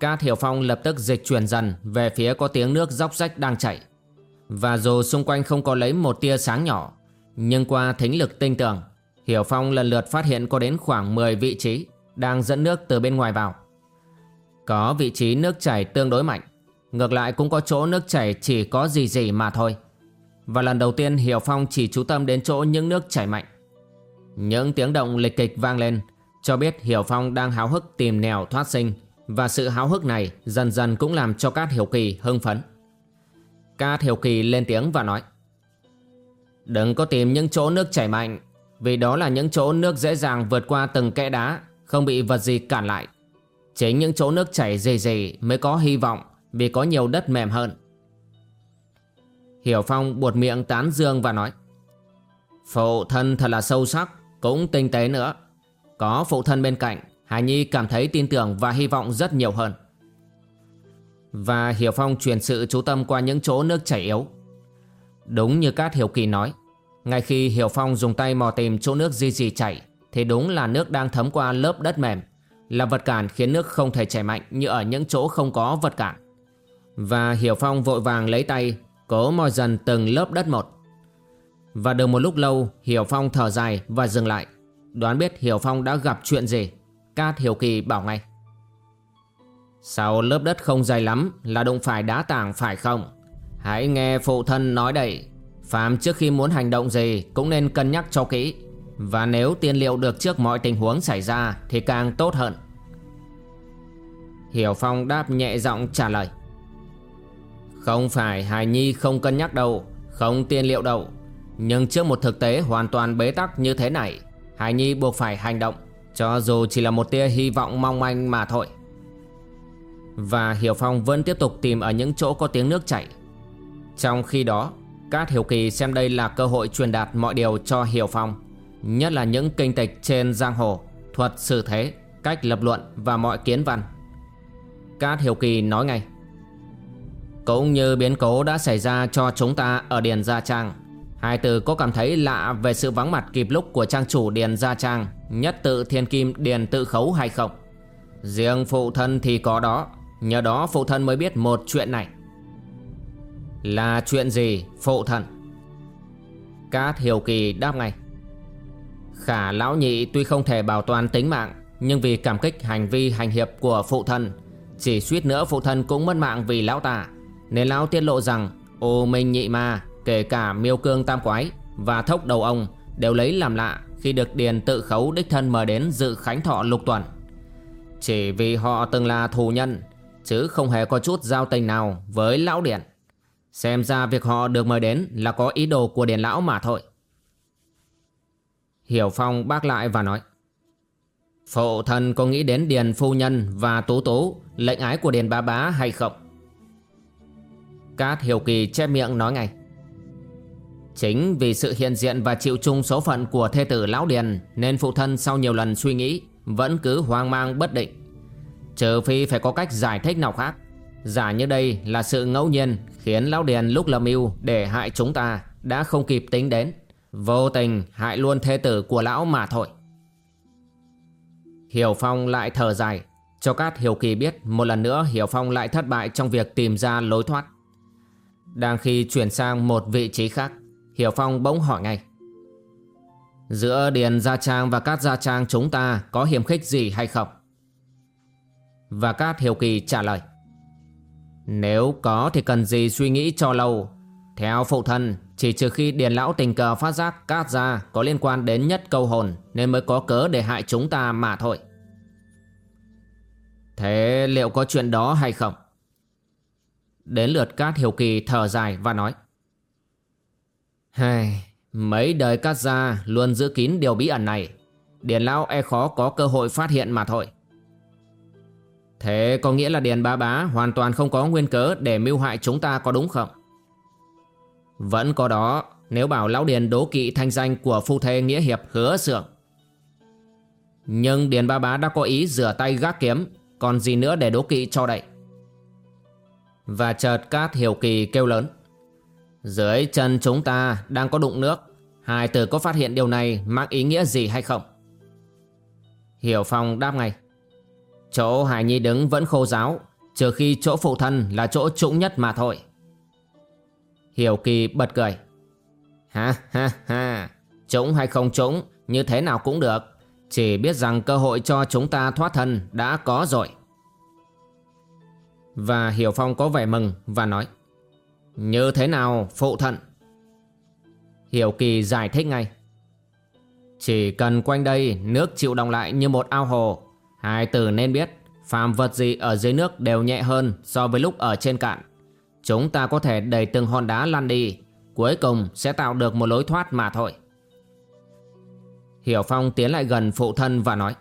Ca Thiểu Phong lập tức dịch chuyển dần về phía có tiếng nước róc rách đang chảy. Và dù xung quanh không có lấy một tia sáng nhỏ, nhưng qua thính lực tinh tường, Hiểu Phong lần lượt phát hiện có đến khoảng 10 vị trí đang dẫn nước từ bên ngoài vào. Có vị trí nước chảy tương đối mạnh, Ngược lại cũng có chỗ nước chảy, chỉ có gì gì mà thôi. Và lần đầu tiên Hiểu Phong chỉ chú tâm đến chỗ những nước chảy mạnh. Những tiếng động lịch kịch vang lên, Cho biết Hiểu Phong đang háo hức tìm nẻo thoát sinh. Và sự háo hức này dần dần cũng làm cho Cát Hiểu Kỳ hưng phấn. Cát Hiểu Kỳ lên tiếng và nói, Đừng có tìm những chỗ nước chảy mạnh, Vì đó là những chỗ nước dễ dàng vượt qua từng kẽ đá, Không bị vật gì cản lại. Chính những chỗ nước chảy dì dì mới có hy vọng vì có nhiều đất mềm hơn. Hiểu Phong buột miệng tán dương và nói, Phụ thân thật là sâu sắc, Cũng tinh tế nữa. Có phụ thân bên cạnh, Hải Nhi cảm thấy tin tưởng và hy vọng rất nhiều hơn. Và Hiểu Phong truyền sự chú tâm qua những chỗ nước chảy yếu. Đúng như Cát Hiểu Kỳ nói, Ngay khi Hiểu Phong dùng tay mò tìm chỗ nước di di chảy, Thì đúng là nước đang thấm qua lớp đất mềm, Là vật cản khiến nước không thể chảy mạnh như ở những chỗ không có vật cản. Và Hiểu Phong vội vàng lấy tay, Cố moi dần từng lớp đất một. Và được một lúc lâu, Hiểu Phong thở dài và dừng lại. Đoán biết Hiểu Phong đã gặp chuyện gì, Cát Hiểu Kỳ bảo ngay. Sau lớp đất không dày lắm Là đụng phải đá tảng phải không? Hãy nghe phụ thân nói đây. Phạm trước khi muốn hành động gì Cũng nên cân nhắc cho kỹ. Và nếu tiên liệu được trước mọi tình huống xảy ra Thì càng tốt hơn. Hiểu Phong đáp nhẹ giọng trả lời. Không phải Hải Nhi không cân nhắc đâu, Không tiên liệu đâu. Nhưng trước một thực tế hoàn toàn bế tắc như thế này Hải Nhi buộc phải hành động, Cho dù chỉ là một tia hy vọng mong manh mà thôi. Và Hiểu Phong vẫn tiếp tục tìm ở những chỗ có tiếng nước chảy. Trong khi đó, Cát Hiểu Kỳ xem đây là cơ hội truyền đạt mọi điều cho Hiểu Phong, Nhất là những kinh tịch trên giang hồ, Thuật xử thế, Cách lập luận và mọi kiến văn. Cát Hiểu Kỳ nói ngay cũng như biến cố đã xảy ra cho chúng ta ở Điền Gia Trang. Hai từ có cảm thấy lạ về sự vắng mặt kịp lúc của trang chủ Điền Gia Trang, Nhất tự thiên kim, Điền tự khấu hay không? Riêng phụ thân thì có đó, Nhờ đó phụ thân mới biết một chuyện này. Là chuyện gì, phụ thân? Cát Hiểu Kỳ đáp ngay. Khả lão nhị tuy không thể bảo toàn tính mạng, Nhưng vì cảm kích hành vi hành hiệp của phụ thân, Chỉ suýt nữa phụ thân cũng mất mạng vì lão ta. Nên lão tiết lộ rằng, Ô Minh Nhị Ma, Kể cả miêu cương tam quái Và thốc đầu ông Đều lấy làm lạ Khi được Điền tự khấu đích thân mời đến dự khánh thọ lục tuần. Chỉ vì họ từng là thù nhân, Chứ không hề có chút giao tình nào với lão Điền. Xem ra việc họ được mời đến Là có ý đồ của Điền lão mà thôi. Hiểu Phong bác lại và nói, Phụ thân có nghĩ đến Điền Phu Nhân và Tú Tú, Lệnh ái của Điền Bá Bá hay không? Cát Hiểu Kỳ che miệng nói ngay. Chính vì sự hiện diện và chịu chung số phận của thê tử Lão Điền, Nên phụ thân sau nhiều lần suy nghĩ, Vẫn cứ hoang mang bất định. Trừ phi phải có cách giải thích nào khác. Giả như đây là sự ngẫu nhiên Khiến Lão Điền lúc lập mưu để hại chúng ta Đã không kịp tính đến. Vô tình hại luôn thê tử của Lão mà thôi. Hiểu Phong lại thở dài. Cho Cát Hiểu Kỳ biết, Một lần nữa Hiểu Phong lại thất bại trong việc tìm ra lối thoát. Đang khi chuyển sang một vị trí khác. Hiểu Phong bỗng hỏi ngay. Giữa Điền Gia Trang và Cát Gia Trang chúng ta có hiểm khích gì hay không? Và Cát Hiểu Kỳ trả lời. Nếu có thì cần gì suy nghĩ cho lâu. Theo phụ thân, Chỉ trừ khi Điền Lão tình cờ phát giác Cát Gia có liên quan đến nhất câu hồn Nên mới có cớ để hại chúng ta mà thôi. Thế liệu có chuyện đó hay không? Đến lượt Cát Hiểu Kỳ thở dài và nói Hai, mấy đời cát gia luôn giữ kín điều bí ẩn này. Điền Lão e khó có cơ hội phát hiện mà thôi. Thế có nghĩa là Điền Bá Bá hoàn toàn không có nguyên cớ để mưu hại chúng ta có đúng không? Vẫn có đó nếu bảo Lão Điền đố kỵ thanh danh của phu thê nghĩa hiệp hứa sượng. Nhưng Điền ba Bá đã có ý rửa tay gác kiếm, còn gì nữa để đố kỵ cho đậy. Và chợt Cát Hiểu Kỳ kêu lớn. Dưới chân chúng ta đang có đụng nước Hai Tử có phát hiện điều này mang ý nghĩa gì hay không? Hiểu Phong đáp ngay, Chỗ Hải Nhi đứng vẫn khô giáo Trừ khi chỗ phụ thân là chỗ trũng nhất mà thôi Hiểu Kỳ bật cười, Ha ha ha, Trũng hay không trũng, Như thế nào cũng được Chỉ biết rằng cơ hội cho chúng ta thoát thân đã có rồi và Hiểu Phong có vẻ mừng và nói, như thế nào, phụ thận? Hiểu Kỳ giải thích ngay, Chỉ cần quanh đây nước chịu động lại như một ao hồ, Hai từ nên biết Phàm vật gì ở dưới nước đều nhẹ hơn so với lúc ở trên cạn. Chúng ta có thể đẩy từng hòn đá lăn đi, Cuối cùng sẽ tạo được một lối thoát mà thôi. Hiểu Phong tiến lại gần phụ thân và nói,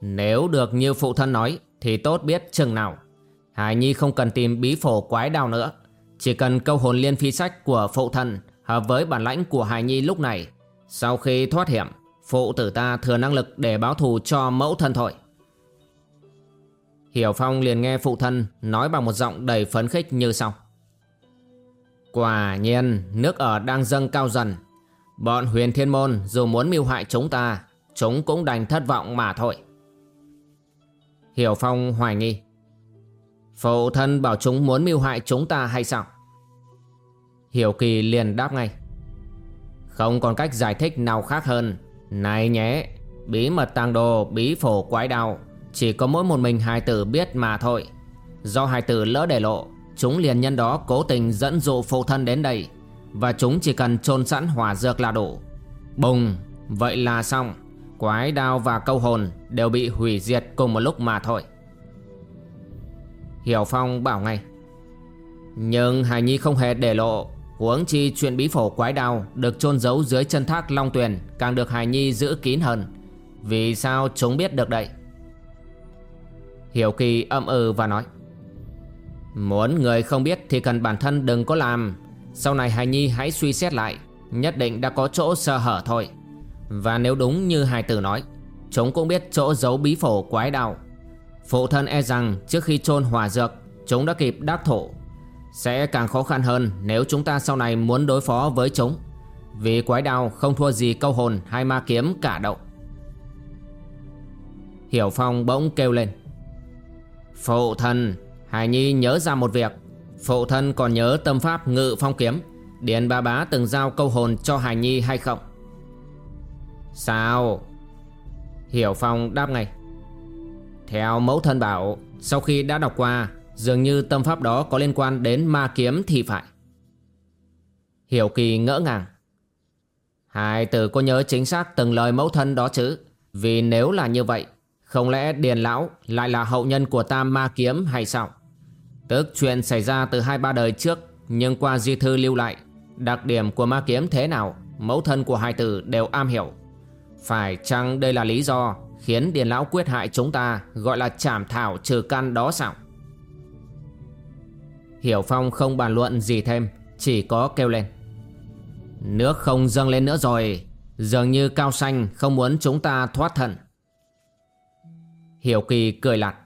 Nếu được như phụ thân nói Thì tốt biết chừng nào. Hải Nhi không cần tìm bí phổ quái đào nữa. Chỉ cần câu hồn liên phi sách của phụ thân Hợp với bản lãnh của Hải Nhi lúc này. Sau khi thoát hiểm, Phụ tử ta thừa năng lực để báo thù cho mẫu thân thôi. Hiểu Phong liền nghe phụ thân Nói bằng một giọng đầy phấn khích như sau. Quả nhiên, nước ở đang dâng cao dần. Bọn huyền thiên môn dù muốn mưu hại chúng ta, Chúng cũng đành thất vọng mà thôi. Hiểu Phong hoài nghi. Phụ thân bảo chúng muốn mưu hại chúng ta hay sao? Hiểu Kỳ liền đáp ngay. Không còn cách giải thích nào khác hơn. Này nhé, Bí mật tàng đồ bí phổ quái đào Chỉ có mỗi một mình Hai tử biết mà thôi. Do Hai tử lỡ để lộ, Chúng liền nhân đó cố tình dẫn dụ phụ thân đến đây. Và chúng chỉ cần chôn sẵn hỏa dược là đủ. Bùng, Vậy là xong. Quái đao và câu hồn đều bị hủy diệt cùng một lúc mà thôi. Hiểu Phong bảo ngay. Nhưng Hải Nhi không hề để lộ. Huống chi chuyện bí phổ quái đao Được chôn giấu dưới chân thác Long Tuyền Càng được Hải Nhi giữ kín hơn. Vì sao chúng biết được đây? Hiểu Kỳ âm ừ và nói. Muốn người không biết thì cần bản thân đừng có làm. Sau này Hải Nhi hãy suy xét lại, Nhất định đã có chỗ sơ hở thôi. Và nếu đúng như Hải Tử nói, Chúng cũng biết chỗ giấu bí phổ quái đào. Phụ thân e rằng trước khi chôn hỏa dược, Chúng đã kịp đắc thổ. Sẽ càng khó khăn hơn nếu chúng ta sau này muốn đối phó với chúng, Vì quái đao không thua gì câu hồn hay ma kiếm cả đậu Hiểu Phong bỗng kêu lên. Phụ thân, Hải Nhi nhớ ra một việc. Phụ thân còn nhớ tâm pháp ngự phong kiếm. Điền ba bá từng giao câu hồn cho Hải Nhi hay không? Sao? Hiểu Phong đáp ngay. Theo mẫu thân bảo, Sau khi đã đọc qua, Dường như tâm pháp đó có liên quan đến ma kiếm thì phải. Hiểu Kỳ ngỡ ngàng. Hai tử có nhớ chính xác từng lời mẫu thân đó chứ? Vì nếu là như vậy, Không lẽ Điền Lão lại là hậu nhân của tam ma kiếm hay sao? Tức chuyện xảy ra từ hai ba đời trước, Nhưng qua di thư lưu lại, Đặc điểm của ma kiếm thế nào, Mẫu thân của hai tử đều am hiểu. Phải chăng đây là lý do Khiến Điền Lão quyết hại chúng ta, Gọi là trảm thảo trừ căn đó sao Hiểu Phong không bàn luận gì thêm, Chỉ có kêu lên. Nước không dâng lên nữa rồi, Dường như cao xanh không muốn chúng ta thoát thân. Hiểu Kỳ cười lặt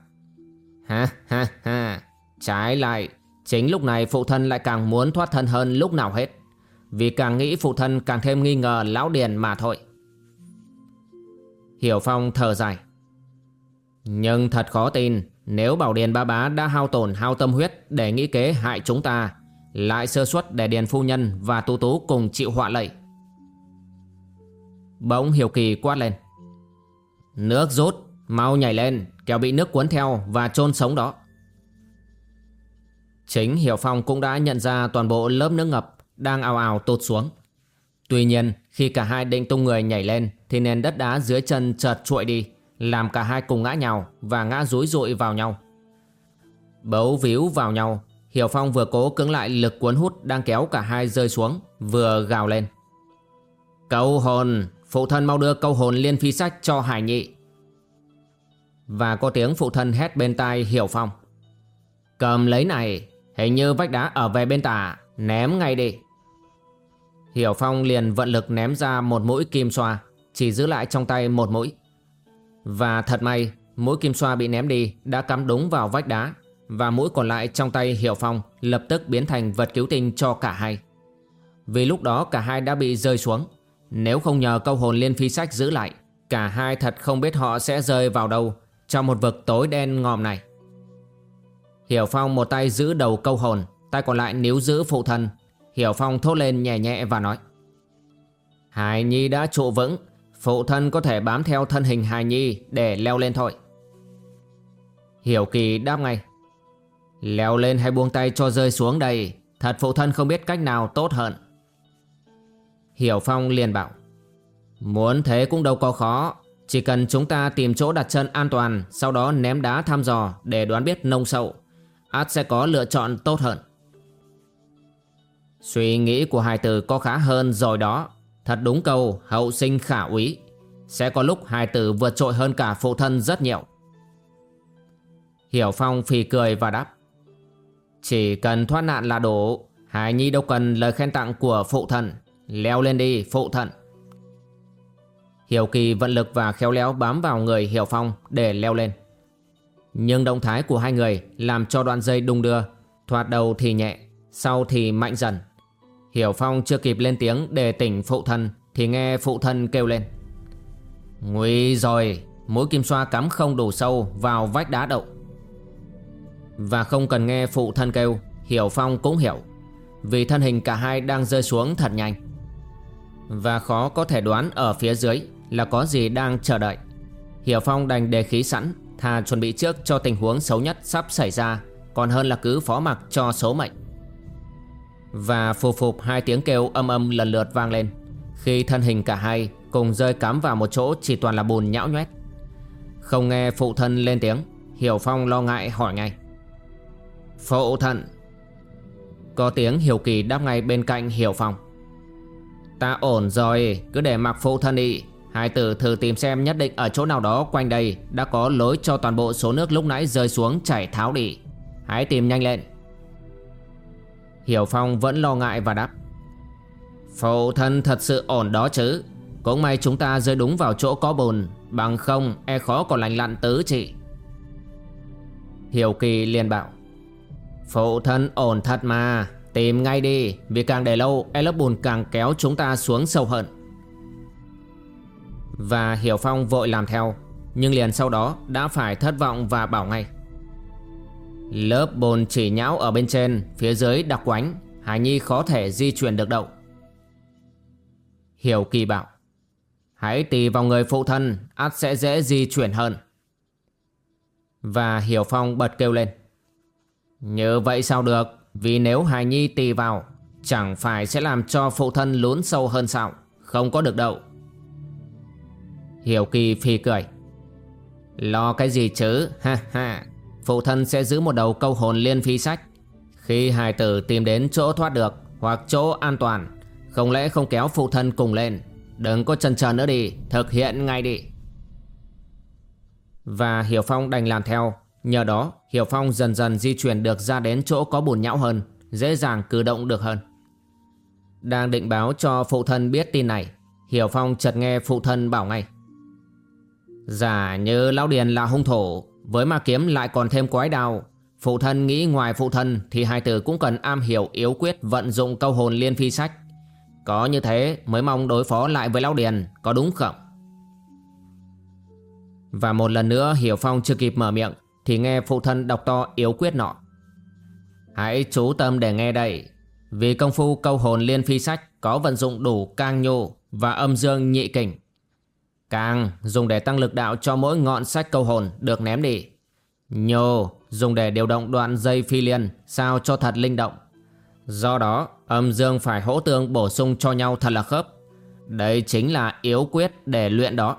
Ha ha ha, Trái lại, Chính lúc này phụ thân lại càng muốn thoát thân hơn lúc nào hết. Vì càng nghĩ phụ thân càng thêm nghi ngờ lão điền mà thôi. Hiểu Phong thở dài. Nhưng thật khó tin Nếu bảo Điền ba bá đã hao tổn hao tâm huyết Để nghĩ kế hại chúng ta Lại sơ suất để Điền phu nhân và tu tú cùng chịu họa lệ. Bỗng Hiểu Kỳ quát lên. Nước rút Mau nhảy lên Kéo bị nước cuốn theo và chôn sống đó. Chính Hiểu Phong cũng đã nhận ra toàn bộ lớp nước ngập đang ào ào tụt xuống. Tuy nhiên, khi cả hai định tung người nhảy lên thì nền đất đá dưới chân chợt trụi đi, làm cả hai cùng ngã nhào và ngã rúi rụi vào nhau. Bấu víu vào nhau, Hiểu Phong vừa cố cưỡng lại lực cuốn hút đang kéo cả hai rơi xuống, vừa gào lên. Câu hồn, phụ thân mau đưa câu hồn liên phi sách cho Hải Nhị. Và có tiếng phụ thân hét bên tai Hiểu Phong. Cầm lấy này, Hình như vách đá ở về bên tả Ném ngay đi Hiểu Phong liền vận lực ném ra một mũi kim xoa, Chỉ giữ lại trong tay một mũi. Và thật may, Mũi kim xoa bị ném đi Đã cắm đúng vào vách đá, Và mũi còn lại trong tay Hiểu Phong Lập tức biến thành vật cứu tinh cho cả hai. Vì lúc đó cả hai đã bị rơi xuống, Nếu không nhờ câu hồn liên phi sách giữ lại, Cả hai thật không biết họ sẽ rơi vào đâu Trong một vực tối đen ngòm này. Hiểu Phong một tay giữ đầu câu hồn, Tay còn lại níu giữ phụ thân Hiểu Phong thốt lên nhẹ nhẹ và nói. Hải Nhi đã trụ vững Phụ thân có thể bám theo thân hình Hải Nhi Để leo lên thôi. Hiểu Kỳ đáp ngay. Leo lên hay buông tay cho rơi xuống đây Thật phụ thân không biết cách nào tốt hơn. Hiểu Phong liền bảo. Muốn thế cũng đâu có khó Chỉ cần chúng ta tìm chỗ đặt chân an toàn Sau đó ném đá thăm dò Để đoán biết nông sâu, át sẽ có lựa chọn tốt hơn. Suy nghĩ của hai tử có khá hơn rồi đó. Thật đúng câu, hậu sinh khả úy. Sẽ có lúc hai tử vượt trội hơn cả phụ thân rất nhiều. Hiểu Phong phì cười và đáp. Chỉ cần thoát nạn là đủ. Hải Nhi đâu cần lời khen tặng của phụ thần Leo lên đi, phụ thần Hiểu Kỳ vận lực và khéo léo bám vào người Hiểu Phong để leo lên Nhưng động thái của hai người làm cho đoạn dây đung đưa, Thoạt đầu thì nhẹ, Sau thì mạnh dần Hiểu Phong chưa kịp lên tiếng để tỉnh phụ thân Thì nghe phụ thân kêu lên. Nguy rồi, Mũi kim xoa cắm không đủ sâu vào vách đá đậu. Và không cần nghe phụ thân kêu, Hiểu Phong cũng hiểu, Vì thân hình cả hai đang rơi xuống thật nhanh. Và khó có thể đoán ở phía dưới Là có gì đang chờ đợi. Hiểu Phong đành đề khí sẵn, Thà chuẩn bị trước cho tình huống xấu nhất sắp xảy ra, Còn hơn là cứ phó mặc cho số mệnh. Và phù phục hai tiếng kêu âm âm lần lượt vang lên. Khi thân hình cả hai cùng rơi cắm vào một chỗ chỉ toàn là bùn nhão nhoét. Không nghe phụ thân lên tiếng, Hiểu Phong lo ngại hỏi ngay. Phụ thân! Có tiếng Hiểu Kỳ đáp ngay bên cạnh Hiểu Phong. Ta ổn rồi, Cứ để mặc phụ thân đi. Hai tử thử tìm xem nhất định ở chỗ nào đó quanh đây Đã có lối cho toàn bộ số nước lúc nãy rơi xuống chảy tháo đi. Hãy tìm nhanh lên. Hiểu Phong vẫn lo ngại và đáp. Phụ thân thật sự ổn đó chứ? Cũng may chúng ta rơi đúng vào chỗ có bùn, Bằng không e khó còn lành lặn tứ chị. Hiểu Kỳ liền bảo, Phụ thân ổn thật mà, Tìm ngay đi, Vì càng để lâu e lớp bùn càng kéo chúng ta xuống sâu hơn. Và Hiểu Phong vội làm theo, Nhưng liền sau đó đã phải thất vọng và bảo ngay Lớp bồn chỉ nhão ở bên trên, Phía dưới đặc quánh. Hải Nhi khó thể di chuyển được đâu. Hiểu Kỳ bảo, Hãy tì vào người phụ thân, ắt sẽ dễ di chuyển hơn. Và Hiểu Phong bật kêu lên, Như vậy sao được? Vì nếu Hải Nhi tì vào, Chẳng phải sẽ làm cho phụ thân lún sâu hơn sao? Không có được đâu. Hiểu Kỳ phi cười, Lo cái gì chứ? Ha ha. Phụ thân sẽ giữ một đầu câu hồn liên phi sách. Khi hài tử tìm đến chỗ thoát được Hoặc chỗ an toàn, Không lẽ không kéo phụ thân cùng lên? Đừng có chần chờ nữa đi, Thực hiện ngay đi. Và Hiểu Phong đành làm theo. Nhờ đó, Hiểu Phong dần dần di chuyển được ra đến chỗ có bùn nhão hơn, Dễ dàng cử động được hơn. Đang định báo cho phụ thân biết tin này, Hiểu Phong chợt nghe phụ thân bảo ngay. Giả như Lão Điền là hung thủ với ma kiếm lại còn thêm quái đào Phụ thân nghĩ ngoài phụ thân Thì hai tử cũng cần am hiểu, yếu quyết Vận dụng câu hồn liên phi sách. Có như thế mới mong đối phó lại với Lão Điền, Có đúng không? Và một lần nữa Hiểu Phong chưa kịp mở miệng Thì nghe phụ thân đọc to yếu quyết nọ. Hãy chú tâm để nghe đây. Vì công phu câu hồn liên phi sách Có vận dụng đủ cang nhô Và âm dương nhị kình Càng dùng để tăng lực đạo cho mỗi ngọn sách câu hồn được ném đi. Nhô dùng để điều động đoạn dây phi liên, Sao cho thật linh động. Do đó, âm dương phải hỗ tương bổ sung cho nhau thật là khớp. Đây chính là yếu quyết để luyện đó.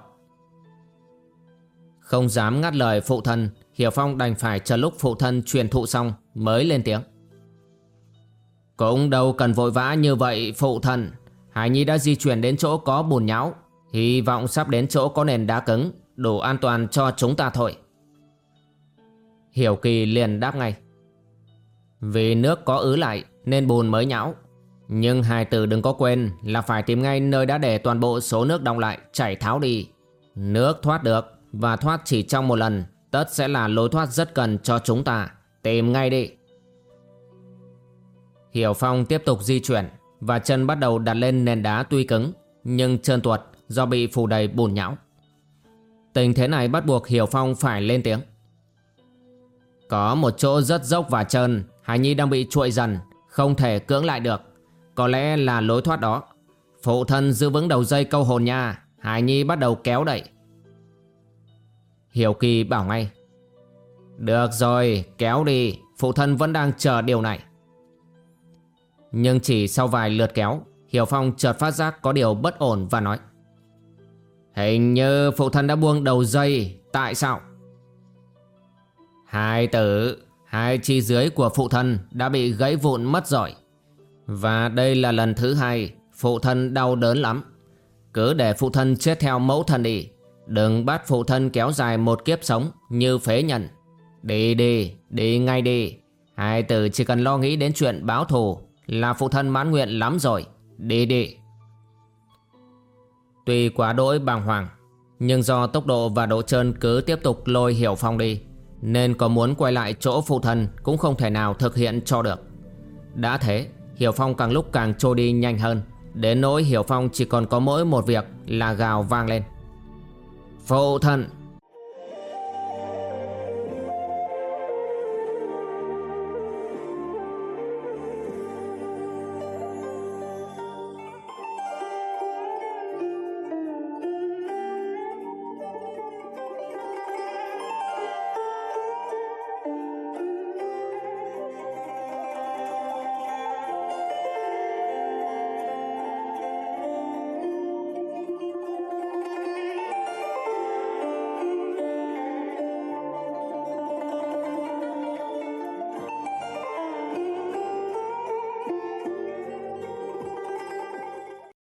Không dám ngắt lời phụ thân, Hiểu Phong đành phải chờ lúc phụ thân truyền thụ xong mới lên tiếng. Cũng đâu cần vội vã như vậy, phụ thân. Hải Nhi đã di chuyển đến chỗ có bùn nhão. Hy vọng sắp đến chỗ có nền đá cứng, Đủ an toàn cho chúng ta thôi Hiểu Kỳ liền đáp ngay Vì nước có ứ lại, nên bùn mới nhão. Nhưng hai từ đừng có quên là phải tìm ngay nơi đã để toàn bộ số nước đông lại, chảy tháo đi. Nước thoát được, và thoát chỉ trong một lần, tất sẽ là lối thoát rất cần cho chúng ta. Tìm ngay đi. Hiểu Phong tiếp tục di chuyển, và chân bắt đầu đặt lên nền đá tuy cứng, nhưng trơn tuột do bị phủ đầy bùn nhão. Tình thế này bắt buộc Hiểu Phong phải lên tiếng. Có một chỗ rất dốc và trơn, Hải Nhi đang bị trụi dần không thể cưỡng lại được. Có lẽ là lối thoát đó. Phụ thân giữ vững đầu dây câu hồn nha Hải Nhi bắt đầu kéo đẩy Hiểu Kỳ bảo ngay. Được rồi kéo đi Phụ thân vẫn đang chờ điều này. Nhưng chỉ sau vài lượt kéo Hiểu Phong chợt phát giác có điều bất ổn và nói. Hình như phụ thân đã buông đầu dây Tại sao Hai tử Hai chi dưới của phụ thân đã bị gãy vụn mất rồi. Và đây là lần thứ hai phụ thân đau đớn lắm. Cứ để phụ thân chết theo mẫu thân đi. Đừng bắt phụ thân kéo dài một kiếp sống như phế nhận. Đi đi, đi ngay đi. Hai tử chỉ cần lo nghĩ đến chuyện báo thù Là phụ thân mãn nguyện lắm rồi Đi đi Tuy quá đỗi bàng hoàng, Nhưng do tốc độ và độ trơn cứ tiếp tục lôi Hiểu Phong đi, Nên có muốn quay lại chỗ phụ thân Cũng không thể nào thực hiện cho được. Đã thế, Hiểu Phong càng lúc càng trôi đi nhanh hơn, Đến nỗi Hiểu Phong chỉ còn có mỗi một việc Là gào vang lên. Phụ thân